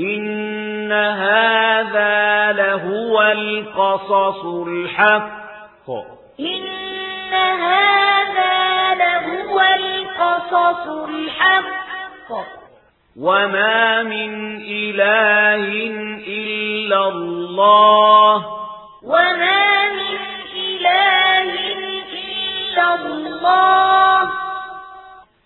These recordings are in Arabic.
إن هذا لهو القصص الحق إن هذا لهو القصص الحق وما من إله إلا الله وما من إله إلا الله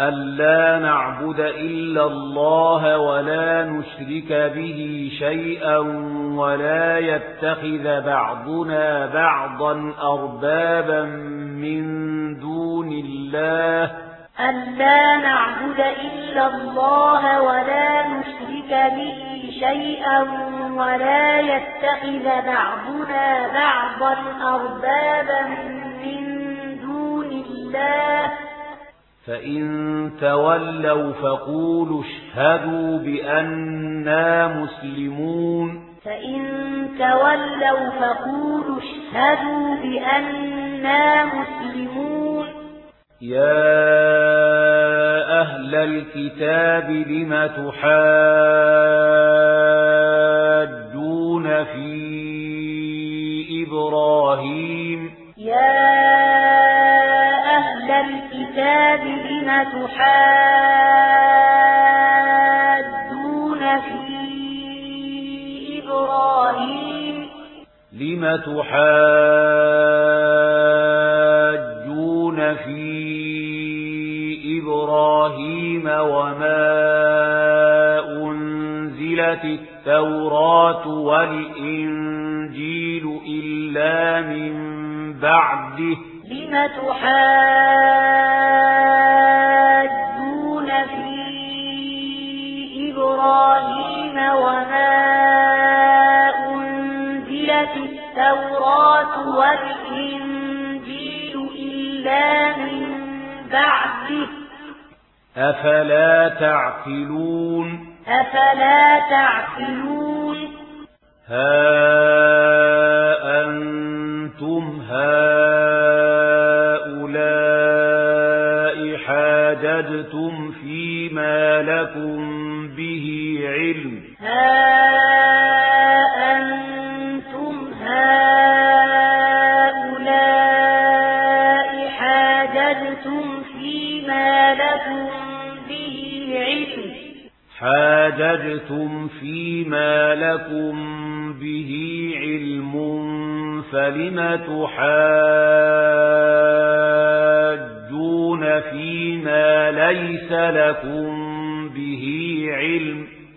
ألا نعبد إلا الله ولا نشرك به شيئا ولا يتخذ بعضنا بعضا أربابا من دون الله ألا نعبد إلا الله ولا نشرك به شيئا ولا يتخذ بعضنا بعضا أربابا من دون الله فإن تولوا فقولوا اشهدوا بأننا مسلمون فإن تولوا فقولوا اشهدوا بأننا مسلمون يا أهل الكتاب لم تحاجون في الكتاب لم في إبراهيم. لم تحاجون في إبراهيم وما أنزلت التوراة والإنجيل إلا من بعده لم تحاجون في إبراهيم وما أنزلت التوراة والإنجيل إلا من بعده أفلا تعقلون؟ أفلا تعقلون؟ ها أنتم هؤلاء حاجدتم فيما لكم به علم حاجدتم فيما لكم به علم فلم تحاجون فيما ليس لكم به علم؟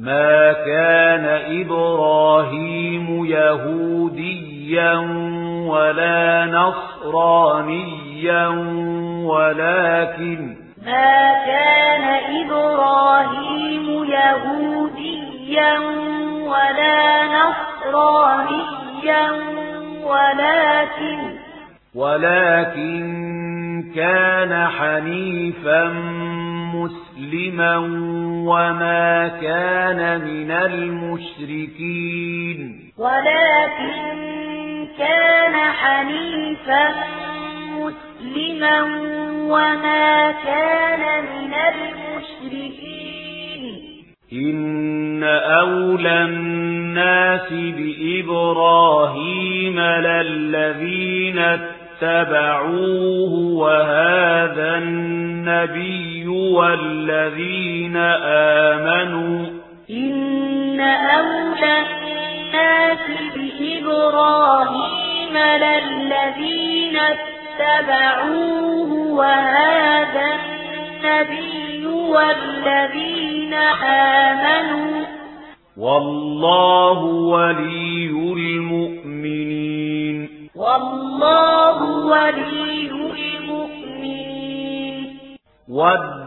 ما كان إبراهيم يهوديا ولا نصرانيا ولكن ما كان إبراهيم يهوديا ولا نصرانيا ولكن ولكن كان حنيفا مسلما وما كان من المشركين. ولكن كان حنيفا مسلما وما كان من المشركين. إن أولى الناس بإبراهيم للذين اتبعوه وهذا النبي والذين آمنوا إن أولى الناس بإبراهيم للذين اتبعوه وهذا النبي والذين آمنوا والله ولي المؤمنين. والله ولي المؤمنين.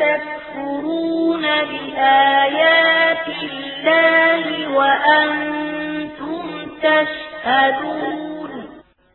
تكفرون بآيات الله وأنتم تشهدون